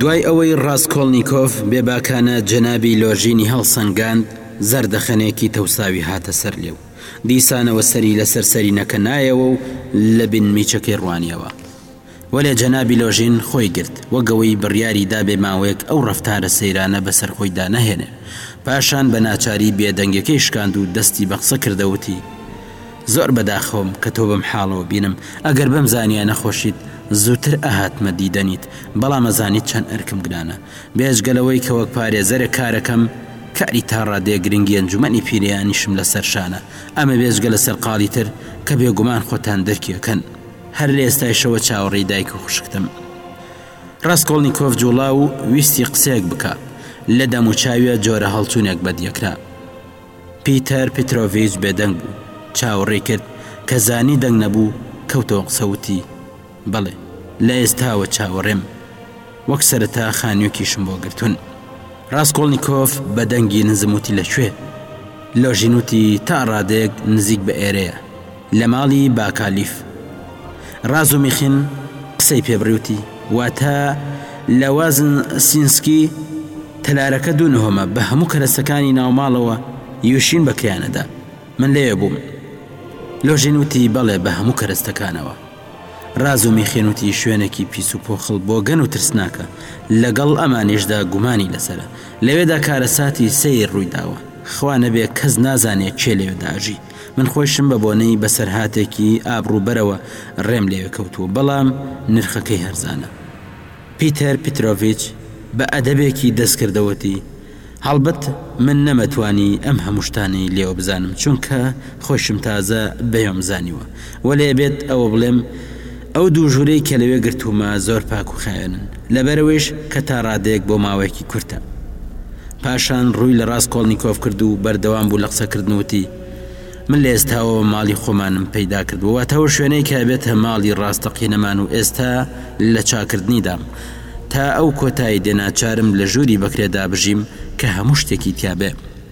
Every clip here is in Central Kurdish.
دوای ئەوەی ڕاستکۆڵنییکۆف بێباکانە جەنابی لۆژینی هەڵسەنگاند زەردەخەنەیەکی تەوساوی هاتە سەر لێ و دیسانەوە سەری لەسەر سەرینەکە نایەوە و لە بن میچەکەی ڕوانیەوە. وەلێ جەنابی لۆژین خۆی گرت، وەگەوەی بڕیاری دا بێ ماوەیەک ئەو ڕەفتارە سەیرانە بە سەر خۆیدا نەهێنێ. پاشان بە ناچاری بێ دەنگەکەی شکاند و دەستی بە قسە کردە وتی، زۆر بە داخەوەم کە تۆ بەم حاڵەوە بینم، ئەگەر بم زانییە نەخۆشیت زووتر ئەهاتمە دیدەنیت، بەڵام ئەزانیت چەند ئەرکم گرانە. بێجگە لەوەی کە وەک پارێزەرێک کارەکەم، کاری تا ڕادەیەک گرنگی ئەنجومەنی پیریانیشم لە سەر شانە. ئەمە بێجگە لە سەرقاڵی تر کە بێ گومان خۆتان دەرکی ئەکەن. هەر لە ئێستایشەوە چاوەڕێی دایک و خوشکتم. ڕاستکۆڵنیکۆف جوڵا و ویستی قسەیەک بکە لە دەم و چاویە جۆرە هەڵچوونێک بەدیەکرا. پیتەر پیترۆڤچ بێدەنگ بوو چاوەڕێی کرد کە زانی دەنگ نەبوو کەوتەوە قسە وتی بەڵێ لە ئێستاوە چاوەڕێم وەک سەرەتا خانوویەکیشم بۆ گرتوون. ڕاستکۆڵنیکۆف بە دەنگی نزم وتی لە کوێ؟ لۆژین وتی تا ڕادەیەک نزیک بە ئێرەیە. لە ماڵی باکالیف ڕازومیخین قسەی پێ بڕی وتی، واتە لە وازن سینسکی تەلارەکە دوو نهۆمە بە هەموو کەرەستەکانی ناوماڵەوە یوشین بە کرێیانە دا. من لەوێ بووم. لۆژین وتی، بەڵێ بە هەموو کەرەستەکانەوە. ڕازومیخین وتی، شوێنێکی پیس و پۆخڵ بۆگەن و ترسناکە، لەگەڵ ئەمانیشدا گومانی لەسەرە. لەوێدا کارەساتی سەیر ڕووی داوە. خوا نەبێ کەس نازانێ کێ لەوێدا ئەژی. من خۆیشم بە بۆنەی بەسەرهاتێکی ئابڕووبەرەوە ڕێم لەوێ کەوتووە، بەڵام نرخەکەی هەرزانە. پیتەر پیترۆڤیچ بە ئەدەبێکی دەستکرد وتی، هەڵبەت من نەمەتوانی ئەم هەموو شتانەی لێوە بزانم، چونکە خۆیشم تازە بەیۆم زانیوە، وەلێ ئەبێت ئەوە بڵێم، ئەو دوو ژوورەی کە لەوێ گرتوومە زۆر پاک و خاوێنن، لەبەرئەوەیش کە تا ڕادەیەک بۆ ماوەیەکی کورتە. پاشان ڕووی لە ڕاسکۆڵنیکۆف کرد و بەردەوام بوو لە قسەکردن و وتی، من لە ئێستاوە ماڵی خۆمانم پەیدا کردووە، واتە ئەو شوێنەی کە ئەبێتە ماڵی ڕاستەقینەمان و ئێستا لە چاکردنیدام. تا ئەو کۆتایی دێ ناچارم لە ژووری بەکرێدا بژیم کە هەموو شتێکی تیابێ.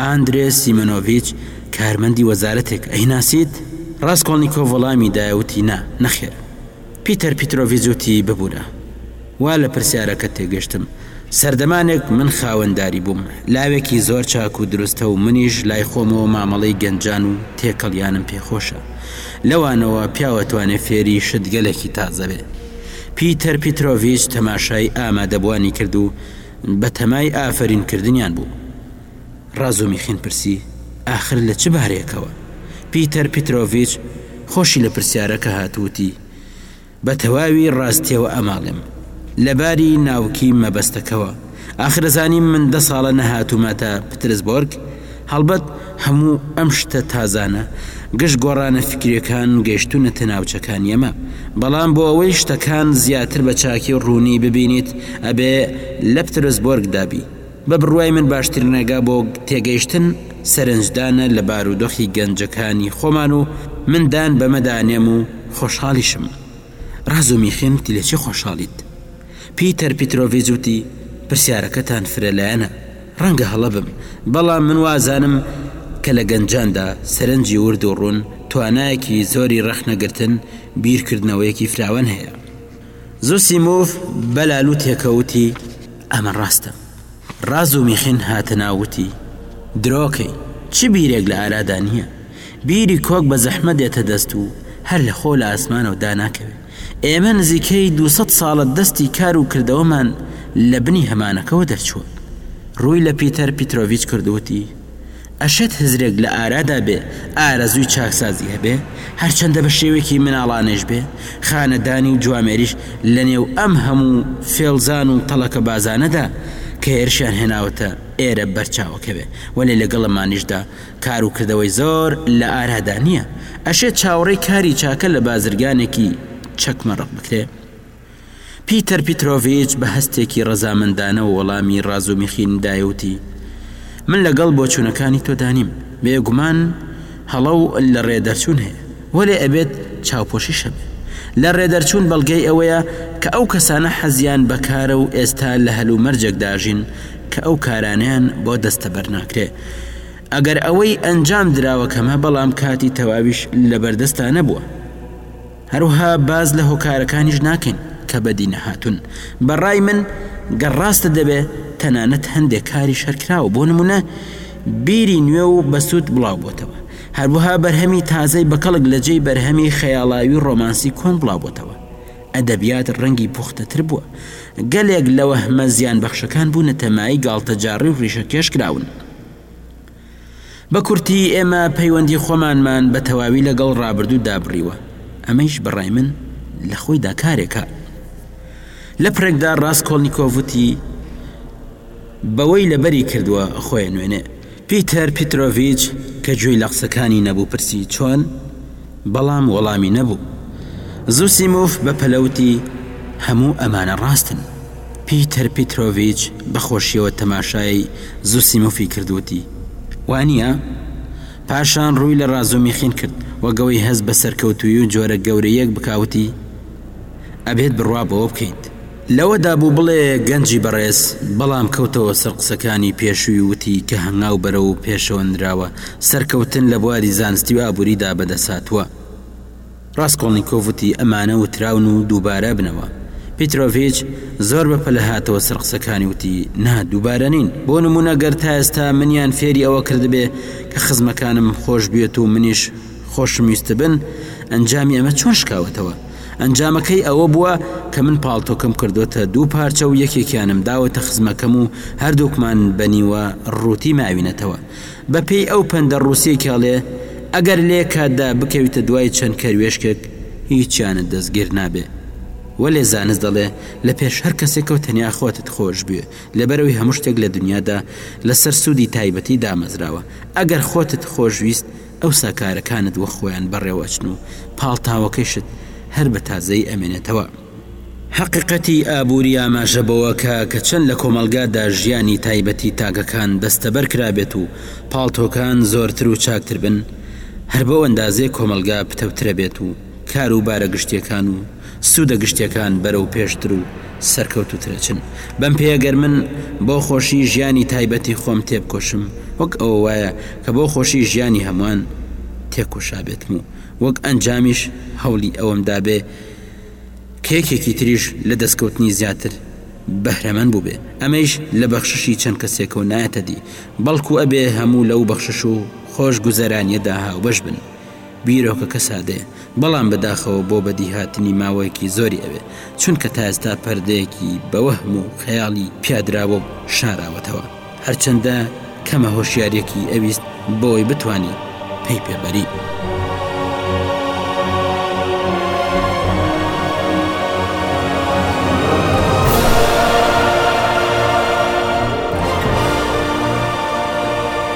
ئاندرێ سیمۆنۆڤیچ کارمەندی وەزارەتێکە، ئەیناسیت؟ ڕاسکۆڵنیکۆڤ وەڵامی دایە وتی نا، نەخێر. پیتەر پیترۆڤیچ وتی ببورە. وا لە پرسیارەکەت تێگەشتم. سەردەمانێک من خاوەنداری بووم. لاوێکی زۆر چاک و دروستە و منیش لای خۆمەوە مامەڵەی گەنجان و تێکەڵیانم پێ خۆشە. لەوانەوە پیاو ئەتوانێ فێری شتگەلێکی تازە بێ. پیتەر پیترۆڤیچ تەماشای ئامادەبووانی کرد و بەتەمای ئافەرین کردنیان بوو. ڕازومیخین پرسی، ئاخر لە چ بارێکەوە؟ پیتەر پیترۆڤیچ خۆشی لە پرسیارەکە هات وتی، بە تەواوی ڕاستیەوە ئەماڵێم، لە باری ناوکی مەبەستەکەوە، ئاخر ئەزانیم من دە ساڵە نەهاتوومەتە پترسبۆرگ، هەڵبەت هەموو ئەم شتە تازانە، گشت گۆڕانە فیکریەکان گەیشتوونەتە ناوچەکانی ئەمە، بەڵام بۆ ئەوەی شتەکان زیاتر بە چاکی و ڕوونی ببینیت ئەبێ لە پترسبۆرگ دابی. بە بڕوای من باشترین ڕێگا بۆ تێگەیشتن سەرنجدانە لە بارودۆخی گەنجەکانی خۆمان و من دان بەمەدا ئەنێم و خۆشحاڵیشم. ڕاز و میخین تی لە چی خۆشحاڵیت؟ پیتەر پیترۆڤیچ وتی، پرسیارەکەتان فرەلایەنە. ڕەنگە هەڵە بم، بەڵام من وازانم کە لە گەنجاندا سەرنجی ورد و ڕوون، توانایەکی زۆری ڕەخنەگرتن، بیرکردنەوەیەکی فراوان هەیە. زوسیموف بە لالوتێکە وتی، ئەمە ڕاستە. ڕازومیخین هاتە ناو وتی، درۆکەی، چ بیرێک لە ئارادا نییە. بیری کۆک بە زەحمەت دێتە دەست و هەر لە خۆو لە ئاسمانەوە داناکەوێ. ئێمە نزیکەی دوو سەد ساڵە دەستی کار و کردەوەمان لە بنی هەمانەکەوە دەرچووە. رووی لە پیتەر پیترۆڤیچ کرد و وتی، ئەشێت هزرێک لە ئارادا بێ ئارەزووی چاکسازی هەبێ، هەرچەندە بە شێوەیەکی مناڵانەیش بێ، خانەدانی و جوامێریش لە نێو ئەم هەموو فێڵزان و تەڵەکەبازانەدا کە هێرشیان هێناوەتە ئێرە بەرچاوکەوێ، وەلێ لەگەڵمانیشدا کار و کردەوەی زۆر لە ئارادا نییە، ئەشێ چاوەڕێی کاری چاکە لە بازرگانێکی چەکمە ڕق بکرێ؟ پیتەر پیترۆڤیچ بە هەستێکی ڕەزامەندانەوە وەڵامی ڕازومیخین دایە و وتی، من لەگەڵ بۆچوونەکانی تۆدا نیم، بێ گومان هەڵە و لە ڕێ دەرچوون هەیە، وەلێ ئەبێت چاوپۆشیش هەبێ. لە ڕێ دەرچوون بەڵگەی ئەوەیە کە ئەو کەسانە حەزیان بە کارە و ئێستا لە هەلومەرجێکدا ئەژین کە ئەو کارانەیان بۆ دەستەبەر ناکرێ ئەگەر ئەوەی ئەنجام دراوە کەمە بەڵام کاتی تەواویش لەبەردەستا نەبووە هەروها باز لە هۆکارەکانیش ناکەین کە بەدی نەهاتون بەڕای من گەڕ ڕاستە دەبێ تەنانەت هەندێک کاری شەرکراوە بۆ نمونە بیری نوێ و بەسوود بڵاو بۆتەوە هەروها بەرهەمی تازەی بەکەڵک لە جێی بەرهەمی خەیاڵاوی ڕۆمانسی کۆن بڵاو بۆتەوە ئەدەبیات ڕەنگی پوختەتر بووە، گەلێک لە وەهمە زیانبەخشەکان بوونەتە مایەی گاڵتەجاڕی و ڕیشەکێش کراون. بە کورتی ئێمە پەیوەندی خۆمانمان بە تەواوی لەگەڵ ڕابردوو دابڕیوە، ئەمەیش بە ڕای من لە خۆیدا کارێکە. لە پرێکدا ڕاسکۆلنیکۆڤ وتی، بەوەی لەبەری کردووە خۆێنوێنێ. پیتەر پیترۆڤیچ کە گوێی لە قسەکانی نەبوو پرسی، چۆن؟ بەڵام وەڵامی نەبوو. زوسیموف بە پەلە وتی، هەموو ئەمانە ڕاستن. پیتەر پیترۆڤیچ بە خۆشییەوە تەماشای زوسیموفی کرد وتی، وانییە؟ پاشان ڕووی لە ڕازومیخین کرد وەک ئەوەی هەست بە سەرکەوتوویی و جۆرە گەورەییەک بکا وتی، ئەبێت بڕوا بەوە بکەیت. لەوەدا بوو بڵێ گەنجی بەڕێز، بەڵام کەوتەوە سەر قسەکانی پێشووی و وتی کە هەنگاو بەرەو پێشەوە نراوە، سەرکەوتن لە بواری زانستی و ئابووریدا بەدەستهاتووە. ڕاسکۆڵنیکۆف وتی ئەمانە وتراون و دووبارە بنەوە. پیترۆڤیچ زۆر بە پەلە هاتەوە سەر قسەکانی وتی نا دووبارە نین، بۆ نموونە گەر تا ئێستا منیان فێری ئەوە کردبێ کە خزمەکانم خۆش بوێت و منیش خۆشم ویستبن، ئەنجامی ئەمە چۆن شکاوەتەوە؟ ئەنجامەکەی ئەوە بووە کە من پاڵتۆکەم کردۆتە دوو پارچە و یەکێکیانم داوەتە خزمەکەم و هەردووکمان بە نیوە ڕووتی ماوینەتەوە. بە پێی ئەو پەندە ڕووسیەی کە ئەڵێ، ئەگەر لێ کاتدا بکەویتە دوای چەند کەروێشکێک، هیچیانت دەستگیر نابێ. وەلێ زانست دەڵێ، لە پێش هەر کەسێکەوە تەنیا خۆتت خۆش بوێ، لەبەرئەوەی هەموو شتێک لە دنیادا لە سەر سوودی تایبەتی دامەزراوە، ئەگەر خۆتت خۆش ویست، ئەوسا کارەکانت وەخۆیان بەڕێوە ئەچن و پاڵتاوەکەیشت هەر بە تازەیی ئەمێنێتەوە. هەقیقەتی ئابووری ئاماژە بەوەکا کە چەند لە کۆمەڵگادا ژیانی تایبەتی تاکەکان دەستەبەر کرابێت و پاڵتۆکان زۆرتر و چاکتر بن، هەر بەو ئەندازەیە کۆمەڵگا پتەوترەبێت و کاروبارە گشتییەکان و سوودە گشتیەکان بەرەو پێشتر و سەرکەوتوترەچن. بەم پێیە گەر من بۆ خۆشی ژیانی تایبەتی خۆم تێبکۆشم، وەک ئەوە وایە کە بۆ خۆشی ژیانی هەموان تێکۆشابێتم و وەک ئەنجامیش هەوڵی ئەوەم دابێ کە یەکێکی تریش لە دەستکەوتنی زیاتر بەهرەمەند بووبێ، ئەمەیش لە بەخششی چەند کەسێکەوە نایەتەدی، بەڵکو ئەبێ هەموو لەو بەخشش و خۆشگوزەرانیەدا هاوبەش بن. بیرۆکەکە سادەیە، بەڵام بەداخەوە بۆ بەدیهاتنی ماوەیەکی زۆری ئەوێ، چونکە تا ئێستا پەردەیەکی بە وەهم و خەیاڵی پیادراوە و شاراوەتەوە، هەرچەندە کەمە هۆشیارییەکی ئەویست بۆوەی بتوانی پەی پێ بەری.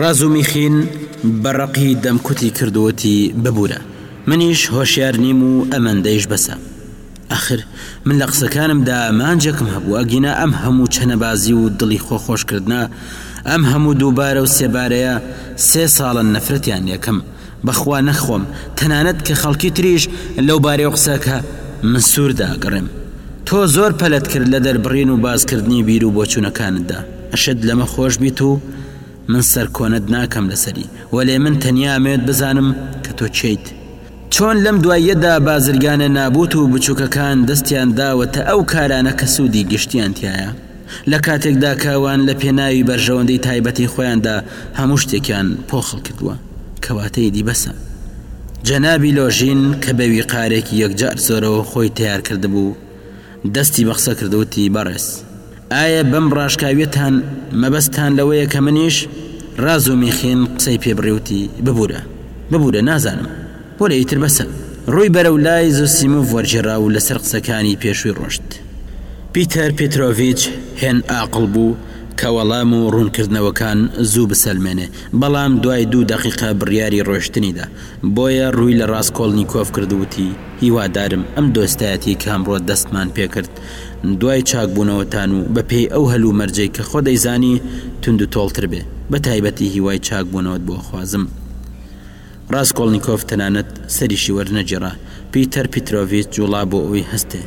ڕازومیخین بە ڕەقی دەمکوتی کرد و وتی، ببورە، منیش هۆشیار نیم و ئەمەندەیش بەسە. ئاخر من لە قسەکانمدا ئامانجێکم هەبوو، ئەگینا ئەم هەموو چەنەبازی و دڵی خۆ خۆشکردنە، ئەم هەموو دووبارە و سێبارەیە، سێ ساڵە نەفرەتیان لێکەم، بەخوا نەخۆم، تەنانەت کە خەڵکی تریش لەو بارەی و قسەکە، من سوور داگڕێم. تۆ زۆر پەلەت کرد لە دەربڕین و باسکردنی بیر و بۆچوونەکانتدا. ئەشت لەمە خۆش بیت و من سەرکۆنەت ناکەم لەسەری، وەلێ من تەنیا ئەمەوێت بزانم کە تۆ کێیت؟ چۆن لەم دواییەدا بازرگانە نابووت و بچووکەکان دەستیان داوەتە ئەو کارانە کە سوودی گشتیان تیایە، لە کاتێکدا کە ئەوان لە پێناوی بەرژەوەندی تایبەتی خۆیاندا هەموو شتێکیان پۆخڵ کردووە؟ کەواتە ئیدی بەسە. جەنابی لۆژین کە بە ویقارێکی یەکجار زۆرەوە خۆی تەیار کردبوو، دەستی بە قسە کرد و وتی، بەڕێز، ئایا بەم ڕاشکاویەتان مەبەستتان لەوەیە کە منیش ڕاز و میخین قسەی پێ بڕیوتی ببورە ببورە نازانم وەلێ ئیتر بەسە. ڕووی بەرەو لای زۆسیموڤ وەرگێڕا و لەسەر قسەکانی پێشووی ڕۆشت. پیتەر پێترۆڤیچ هێن ئاقڵ بوو کە وەڵام و ڕوونکردنەوەکان زوو بسەلمێنێ، بەڵام دوای دوو دەقیقە بڕیاری ڕۆشتنی دا، بۆیە ڕووی لە ڕاسکۆڵنیکۆف کرد و وتی، هیوادارم ئەم دۆستایەتیەی کە ئەمڕۆ دەستمان پێ کرد، دوای چاکبوونەوەتان و بە پێی ئەو هەل و مەرجەی کە خۆ دەیزانی توند و تۆڵتر بێ بە تایبەتی هیوای چاکبوونەوەت بۆ ئەخوازم ڕاسکۆڵنیکۆف تەنانەت سەریشی وەرنەگیڕا پیتەر پیترۆڤیچ جووڵا بۆ ئەوی هەستێ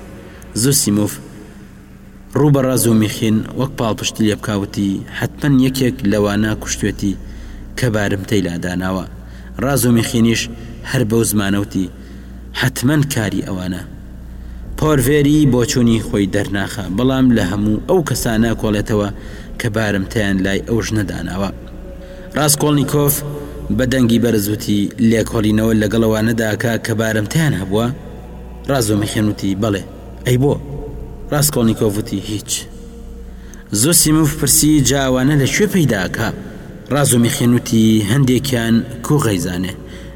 زوسیموف ڕوو بە ڕازومیخین وەک پاڵپشتی لێ بکا وتی حەتمەن یەکێک لەوانە کوشتوێتی کە بارمتەی لاداناوە ڕازومیخینیش هەر بەو زمانە وتی حەتمەن کاری ئەوانە. پۆرڤێری بۆچوونی خۆی دەرناخا، بەڵام لە هەموو ئەو کەسانە کۆڵێتەوە کە بارمتەیان لای ئەو ژنە داناوە. ڕاسکۆڵنیکۆف بە دەنگی بەرز وتی، لێکۆڵینەوە لەگەڵ ئەوانە داکە کە بارمتەیان هەبووە؟ ڕازۆمیخین وتی، بەڵێ. ئەی بۆ؟ ڕاسکۆڵنیکۆف وتی، هیچ. زوسیموف پرسی، جا ئەوانە لە کوێ پەیدا ئەکا؟ ڕازۆمیخین وتی، هەندێکیان کوو غەیزانێ.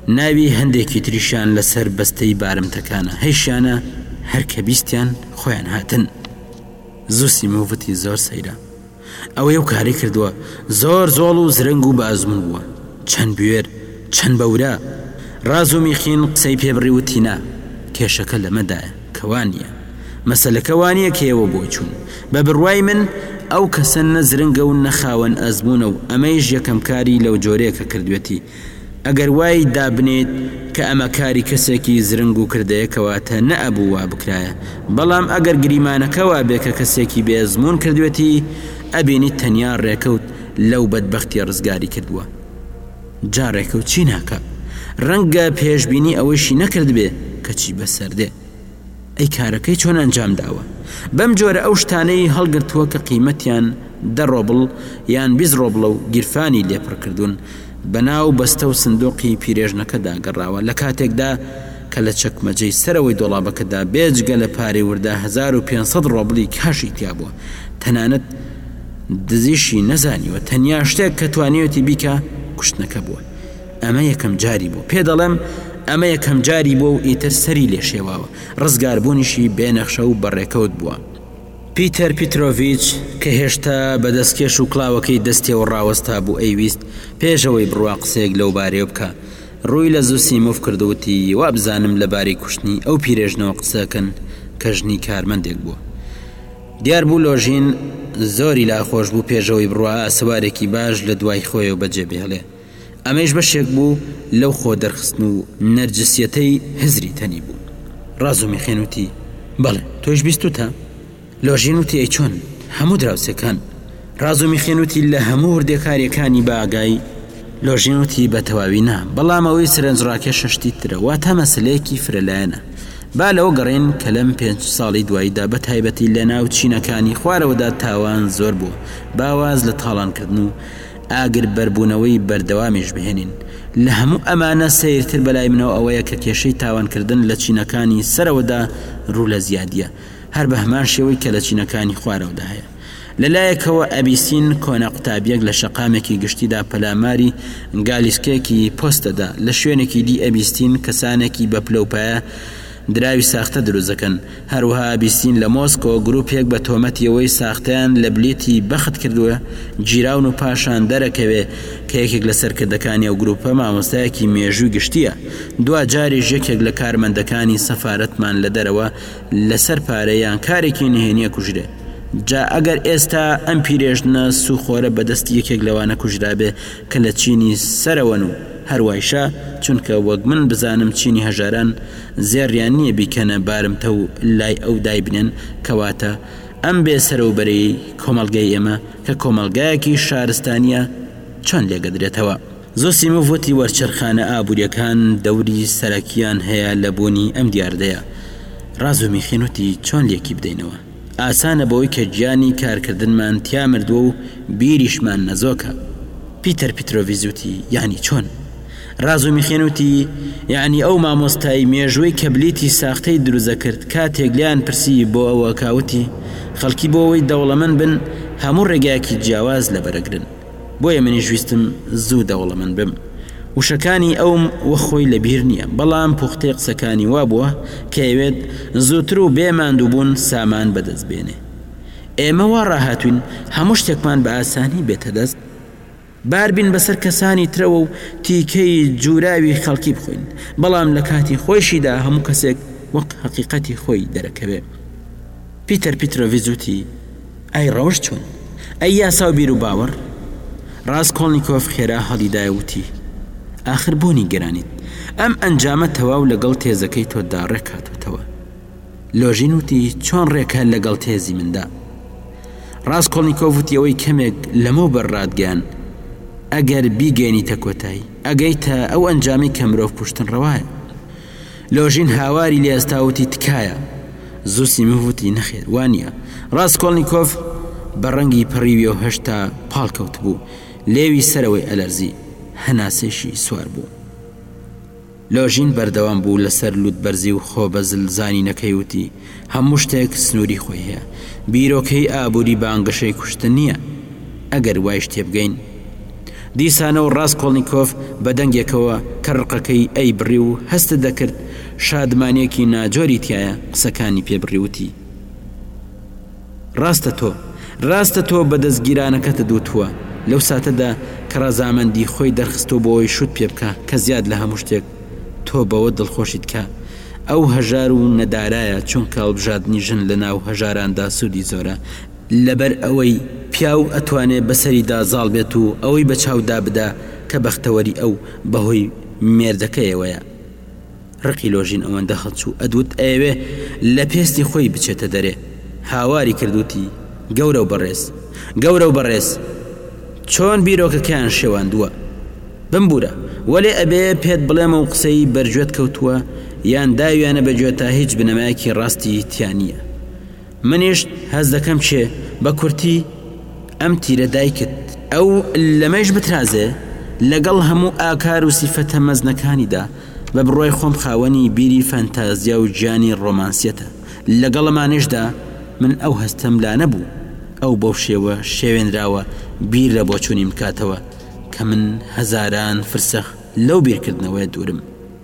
ناوی هەندێکی تریشیان لەسەر بەستەی بارمتەکانە هەیشانە هەر کە بیستیان خۆیان هاتن زوسی مووتی زۆر سەیرە ئەوەی و کاری کردووە زۆر زۆڵ و زرنگ و بە ئەزمون بووە چەند بوێر چەند بە ورە ڕاز و میخین قسەی پێ بڕی وتی نا کێشەکە لەمەدایە کە وا نییە مەسەلەکە وا نییە کە ئێوە بۆی چوون بە بڕوای من ئەو کەسە نە زرنگە و نە خاوەن ئەزموونە و ئەمەیش یەکەم کاری لەو جۆرەیە کە کردوێتی ئەگەر وای دابنێیت کە ئەمە کاری کەسێکی زرنگ و کردەیە کەواتە نەئەبوو وا بکرایە، بەڵام ئەگەر گریمانەکە وابێ کە کەسێکی بێزموون کردوێتی ئەبینیت تەنیا ڕێکەوت لەو بەدبەختیە ڕزگاری کردووە. جا ڕێکەوت چی ناکا؟ ڕەنگە پێشبینی ئەوەیشی نەکردبێ کە چی بەسەردێ. ئەی کارەکەی چۆن ئەنجام داوە؟ بەم جۆرە ئەو شتانەی هەڵگرتووە کە قیمەتیان دە ڕۆبڵ یان بیست ڕۆبڵە و گیرفانی لێ پڕ کردوون، بە ناو بەستە و سندووقی پیرێژنەکەدا گەڕاوە، لە کاتێکدا کە لە چەکمەجەی سەرەوەی دۆڵابەکەدا بێجگە لە پارەی وردا هەزار و پێنج سەد ڕۆبڵی کاشی تیا بووە، تەنانەت دزیشی نەزانیوە، تەنیا شتێک کە توانیوێتی بیکا کوشتنەکە بووە. ئەمە یەکەم جاری بوو. پێ دەڵێم ئەمە یەکەم جاری بووە و ئیتر سەری لێ شێواوە. ڕزگاربوونیشی بێ نەخشە و بەڕێکەوت بووە. پیتەر پیترۆڤیچ کە هێشتا بە دەستکێش و کڵاوەکەی دەستیەوە ڕاوەستا بوو ئەیویست پێش ئەوەی بڕوا قسەیەک لەو بارەیەوە بکا. ڕووی لە زوسیموف کرد و وتی، وابزانم لە بارەی کوشتنی ئەو پیرێژنەوە قسە ئەکەن کە ژنی کارمەندێک بووە. دیار بوو لۆژین زۆری لا خۆش بوو پێش ئەوەی بڕوا ئاسەوارێکی باش لە دوای خۆیەوە بەجێ بهێڵێ. ئەمەیش بەشێک بوو لەو خۆ دەرخستن و نەرجسیەتەی هزری تەنی بوو ڕاز و میخێن وتی بەڵێ تۆش بیستوتە لۆژین وتی ئەی چۆن هەموو دراوسەکان ڕاز و میخێن وتی لە هەموو وردەکاریەکانی باگای لۆژین وتی بە تەواوی نا بەڵام ئەوەی سرنج ڕاکێ شەشتی ترە واتە مەسلەیەکی فرەلایەنە با لەوە گەڕێن کە لەم پێنج ساڵی دواییدا بە تایبەتی لە ناو چینەکانی خوارەوەدا تاوان زۆر بووە باواز لە تاڵانکردن و ئاگر بەربوونەوەی بەردەوامیش بهێنین. لە هەموو ئەمانە سەیرتر بە لای منەوە ئەوەیە کە کێشەی تاوانکردن لە چینەکانی سەرەوەدا روو لە زیادییە، هەر بە هەمان شێوەی کە لە چینەکانی خوارەوەدا هەیە. لە لایەکەوە ئەبیسین کۆنە قوتابییەک لە شەقامێکی گشتیدا پەلاماری گالیسکەیەکی پۆست دەدا، لە شوێنێکی دی ئەبیستین کەسانێکی بە پلەوپایە، دراوی ساختە دروست دەکەن، هەروەها ئابیسین لە مۆسکۆ گروپێک بە تۆمەتی ئەوەی ساختەیان لە بلیتی بەخت کردووە گیراون و پاشان دەرەکەوێ کە یەکێک لە سەرکردەکانی ئەو گروپە مامۆستایەکی مێژووی گشتییە دواجاریش یەکێک لە کارمەندەکانی سەفارەتمان لە دەرەوە لەسەر پارە یان کارێکی نهێنیە کوژرێ جا ئەگەر ئێستا ئەم پیرێژنە سوخۆرە بەدەستی یەکێک لەوانە کوژرابێ کە لە چینی سەرەوەن و هەر وایشە، چونکە وەک من بزانم چینی هەژاران زێڕیان نییە بیکەنە بارمتە و لای ئەو دایبنێن، کەواتە ئەم بێ سەرە و بەرەیەی کۆمەڵگای ئێمە، کە کۆمەڵگایەکی شارستانییە، چۆن لێکدەدرێتەوە؟ زۆسیموف وتی وەرچەرخانە ئابوورییەکان دەوری سەرەکییان هەیە لە بوونی ئەم دیاردەیە. ڕازومیخین وتی چۆن لێکیبدەینەوە؟ ئاسانە بەوەی کە گیانی کارکردنمان تیا مردووە و بیریشمان نەزۆکە. پیتەر پیترۆڤیچ وتی، یەعنی چۆن؟ ڕازومیخین وتی، یەعنی ئەو مامۆستای مێژووەی کە بلیتی ساختەی دروزە کرد کاتێک لێیان پرسی بۆ ئەوە کا وتی، خەڵکی بۆ ئەوەی دەوڵەمەند بن هەموو ڕێگایەکی جیاواز لەبەرەگرن. بۆیە منیش ویستم زوو دەوڵەمەند بم. وشەکانی ئەو وە خۆی لە بیر نییە، بەڵام پوختەی قسەکانی وا بووە کە ئەیەوێت زووتر و بێ ماندووبوون سامان بەدەست بێنێ. ئێمە وا ڕاهاتووین هەموو شتێکمان بە ئاسانی بێتە دەست، بار بین بەسەر کەسانی ترەوە و تیکەی جووراوی خەڵکی بخۆین، بەڵام لە کاتی خۆیشیدا هەموو کەسێک وەک هەقیقەتی خۆی دەرەکەوێ. پیتەر پیترۆڤیچ وتی، ئای ڕەوشت چۆن؟ ئەی یاسا و بیروباوەڕ؟ ڕاسکۆڵنیکۆف خێرا هەڵیدایە و وتی، ئاخر بۆ نیگەرانیت؟ ئەم ئەنجامە تەواو لەگەڵ تێزەکەی تۆدا ڕێک هاتووەتەوە. لۆژین وتی، چۆن ڕێک هەر لەگەڵ تێزی مندا؟ ڕاسکۆڵنیکۆف وتی، ئەوەی کەمێک لەمەوبەر ڕاتگەیاند، ئەگەر بیگەیەنیتە کۆتایی، ئەگەیتە ئەو ئەنجامەی کە مرۆڤ کوشتن ڕەوایە. لۆژین هاواری لێ ئەستا وتی تکایە، زوسیمۆڤ وتی نەخێر وا نییە، ڕاسکۆڵنیکۆف بە ڕەنگی پەڕیویەوە هێشتا پاڵ کەوتبوو، لێوی سەرەوەی ئەلەرزی، هەناسەیشی سوار بوو. لۆژین بەردەوام بوو لە سەر لووتبەرزی و خۆ بە زل زانینەکەی وتی، هەموو شتێک سنووری خۆی هەیە، بیرۆکەی ئابووری بانگەشەی کوشتن نییە، ئەگەر وایش تێبگەین. دیسانەوە ڕاسکۆڵنیکۆف بە دەنگێکەوە کە ڕقەکەی ئەیبڕی و هەستت دەکرد شادمانییەکی ناجۆری تیایە قسەکانی پێ بڕی وتی. ڕاستە تۆ، ڕاستە تۆ بە دەست گیرانەکەتت وتووە، لەو ساتەدا کە ڕەزامەندی خۆی دەرخستەوە بۆ ئەوەی شووت پێ بکا کە زیاد لە هەموو شتێک تۆ بەوە دڵخۆشیت کە ئەو هەژار و نەدارایە چونکە هەڵبژادنی ژن لە ناو هەژاراندا سوودی زۆرە لە بەر ئەوەی پیاو ئەتوانێ بە سەریدا زاڵ بێت و ئەوەی بە چاو دا بدا کە بەختەوەری ئەو بە هۆی مێردەکەیەوەیە. ڕقی لۆژین ئەوەندە هەڵچوو ئەدوت ئەیەوێ لە پێستی خۆی بچێتە دەرێ هاواری کرد وتی گەورەو بەڕێز گەورەو بەڕێز چۆن بیرۆکەکەیان شێواندووە بمبورە وەلێ ئەبێ پێت بڵێمە و قسەی بەرگوێت کەوتووە یان داویانە بەگوێتا هیچ بنەمایەکی ڕاستی تیا نییە منیش هەست دەکەم کێ بە کورتی ئەم تیرە دایکت ئەو لەمەیش بترازێ لەگەڵ هەموو ئاکار و سیفەتە مەزنەکانیدا بە بڕوای خۆم خاوەنی بیری فانتازیا و گیانی ڕۆمانسیەتە لەگەڵ ئەمانەیشدا من ئەو هەستەم لا نەبوو ئەو بەو شێوە شێوێنراوە بیر لە بۆچوونیم بکاتەوە کە من هەزاران فرسەخ لەو بیرکردنەوەیە دوورم.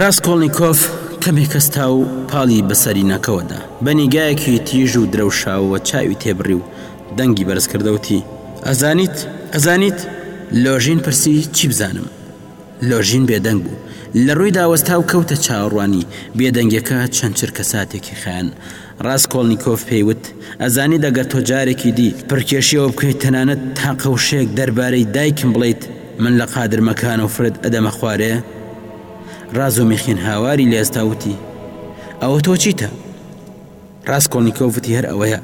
ڕاسکۆڵنیکۆف کەمێک هەستا و پاڵی بە سەریناکەوە دا. بە نیگایەکی تیژ و درەوشاوەوە چاوی تێ بڕی و دەنگی بەرز کردەوە و تی، ئەزانیت؟ ئەزانیت؟ لۆژین پرسی، چی بزانم؟ لۆژین بێدەنگ بوو. لە ڕوویدا وەستا و کەوتە چاوەڕوانی. بێدەنگییەکە چەند چرکەساتێکی خایاند. ڕاسکۆڵنیکۆف پێی وت، ئەزانیت ئەگەر تۆ جارێکی دی پڕکێشی ئەوە بکەیت تەنانەت تاقە وشەیەک دەربارەی دایکم بڵێیت من لە قادر مەکان و فرێد ئەدەمە خوارێ؟ ڕازۆمیخین هاواری لێستا وتی، ئەوە تۆ چیتە؟ ڕاسکۆڵنیکۆف وتی هەر ئەوەیە.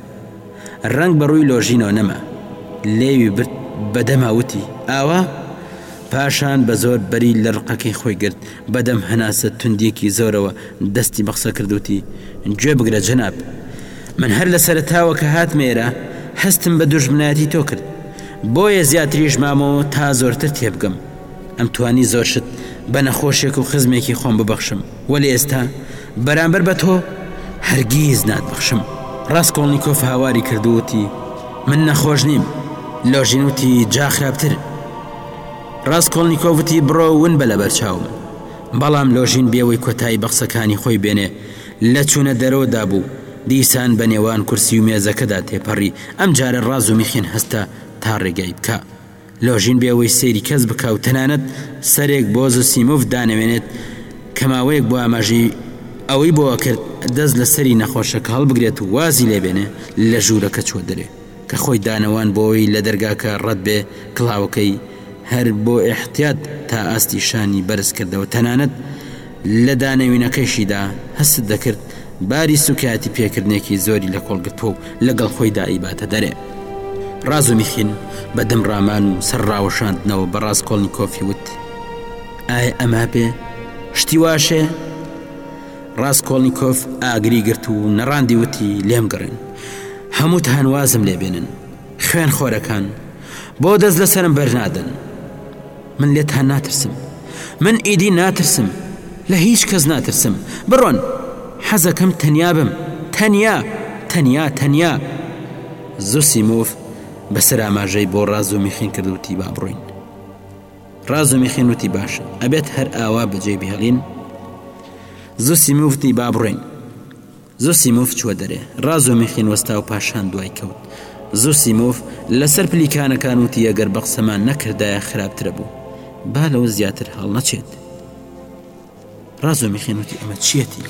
ڕەنگ بە ڕووی لۆژینۆ نەما. لێوی برد بە دەما وتی، ئاوا؟ پاشان بە زۆر بەری لە ڕقەکەی خۆی گرت، بەدەم هەناسە توندییەکی زۆرەوە دەستی بە قسە کرد وتی، گوێ بگرە جەناب، من هەر لە سەرەتاوە کە هاتمە ئێرە هەستم بە دوژمنایەتی تۆ کرد، بۆیە زیاتریش مامەوە تا زۆرتر تێبگەم. ئەمتوانی زۆر شت بە نەخۆشێک و خزمێکی خۆم ببەخشم، وەلێ ئێستا بەرامبەر بە تۆ هەرگیز ناتبەخشم. ڕاسکۆڵنیکۆف هاواری کرد و وتی، من نەخۆش نیم. لۆژین وتی، جا خراپتر. ڕاسکۆڵنیکۆف وتی بڕۆ ون بە لەبەرچاوم. بەڵام لۆژین بێوەی کۆتایی بە قسەکانی خۆی بێنێ، لە چوونە دەرەوەدا بوو، دیسان بە نێوان کورسی و مێزەکەدا تێپەڕی، ئەمجارە ڕازومیخین هەستا تا ڕێگای بکا لۆژین بێوەی سەیری کەس بکا و تەنانەت سەرێک بۆ زوسیموف دانەوێنێت کە ماوەیەک بۆ ئاماژەی ئەوەی بۆ ئەکرد دەست لە سەری نەخۆشەکە هەڵبگرێت و وازی لێبێنێ، لە ژوورەکە چووە دەرێ. کە خۆی دانەوان بۆوەی لە دەرگاکە ڕەت بێ کڵاوەکەی هەر بۆ ئیحتیات تا ئاستی شانی بەرز کردەوە تەنانەت لە دانەوینەکەیشیدا هەستت دەکرد باری سوکایەتی پێکردنێکی زۆری لە کۆڵ گرتووە و لە گەڵ خۆیدا ئەیباتە دەرێ. ڕازومیخین بە دەم ڕامان و سەر ڕاوەشاندنەوە بە ڕاسکۆڵنیکۆفی وت ئایە ئەمە بێ شتی واشێ؟ ڕاسکۆڵنیکۆف ئاگری گرت و نەڕاندی وتی لێم گڕێن هەمووتان وازم لێ بێنن خوێن خۆرەکان بۆ دەست لەسرم بەرنادەن من لێتان ناترسم من ئیدی ناترسم لە هیچ کەس ناترسم بڕۆن حەزەکەم تەنیا بم تەنیا تەنیا تەنیا زوسی مۆف بەسەر ئاماژەی بۆ ڕاز و میخین کردوتی با بڕۆین ڕازومیخین وتی باشە ئەبێت هەر ئاوا بەجێی بهێڵین زوسی مفتی با بڕۆین زوسی مف چوە دەرێ ڕازومیخین وەستا و پاشان دوای کەوت زوسی مف لەسەر پلیکانەکان وتی ئەگەر بەقسەمان نەکردایە خراپترە بوو با لەوە زیاتر هەڵنەچێت ڕازۆ میخێن وتی ئەمە چیەتی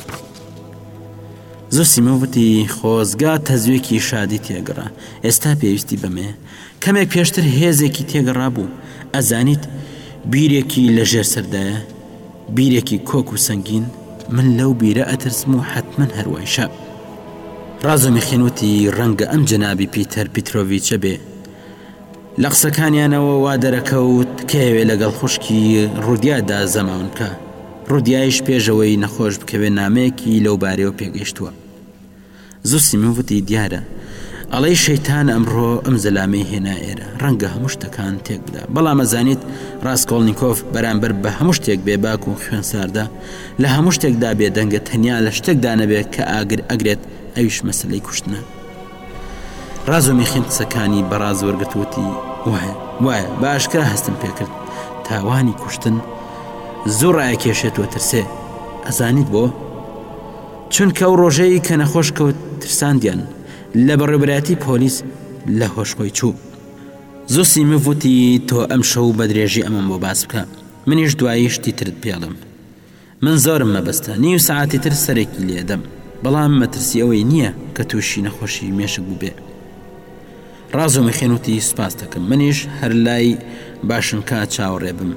زوسیمە وتی خۆزگا تەزوێکی شادی تێگەڕا ئێستا پێویستی بەمەیە کەمێک پێشتر هێزێکی تێگەڕا بوو ئەزانیت بیرێکی لە ژێر سەردایە بیرێکی کۆک و سەنگین من لەو بیرە ئەترسم و حتمما هەروایشە ڕازۆ میخێن وتی ڕەنگە ئەم جەنابی پیتەر پیتۆڤچە بێ لە قسەکانیانەوە وا دەرەکەوت کە یەوێ لەگەڵ خوشکی ڕودیادا زەماون بکا، ڕودیایش پێش ئەوەی نەخۆش بکەوێ نامەیەکی لەو بارەیەوە پێگەیشتووە. زوسیمن وتی دیارە ئەڵێی شەیتان ئەمڕۆ ئەم زەلامەی هێنا ئێرە، ڕەنگە هەموو شتەکان تێک بدا، بەڵام ئەزانیت ڕاسکۆڵنیکۆف بەرامبەر بە هەموو شتێک بێباک و خوێن ساردە، لە هەموو شتێکدا بێدەنگە تەنیا لە شتێکدا نەبێ کە ئاگر ئەگرێت ئەویش مەسەلەی کوشتنە. رازۆمیخین قسەکانی بەڕاز وەرگرت وتی وایە وایە بە ئاشکرا هەستم پێکرد تاوانی کوشتن زۆر ڕایەکێشێت و ترسێ ئەزانیت بۆ چونکە ئەو ڕۆژەیە کە نەخۆش کەوت ترساندیان لە بەڕێبراتی پۆلیس لە هۆشخۆی چوو زوسی مڤوتی تۆ ئەم شەو بە درێژی ئەمەم بۆ باس بکە منیش دوایی شتی ترت پێڵم من زۆرم مەبەستە نیو سەعاتی تر سەرێکی لێ دەم بەڵام مەترسی ئەوەی نییە کە تووشی نەخۆشی مێشک بووبێ ڕاز و مەخێن وتی سوپاس دەکەم منیش هەر لای باشنکا چاوەڕێ بم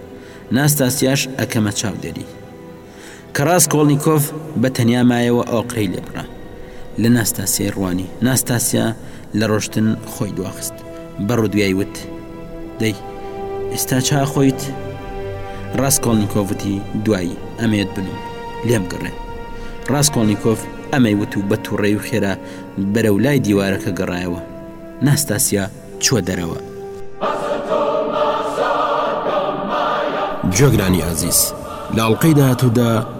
ناستاسیاش ئەکەمە چاودێری کە ڕاست کۆڵنییکۆف بە تەنیا مایەوە ئۆقرەی لێبڕە لە ناستاسیای ڕوانی ناستاسیا لە ڕۆشتن خۆی دواخست بەڕودویای وت دەی ئێستا چا خۆیت ڕاستکۆڵنییکۆڤ وتی دوایی ئەمێت بن و لێم گەڕێ ڕاستکۆڵنییکۆڤ ئەمەی وت و بە تووڕێ و خێرا بەرە و لای دیوارەکە گەڕایەوە ناستاسیا چوە دەرەوە گوێگرانی ئازیز لە ئەڵقەی داهاتوودا.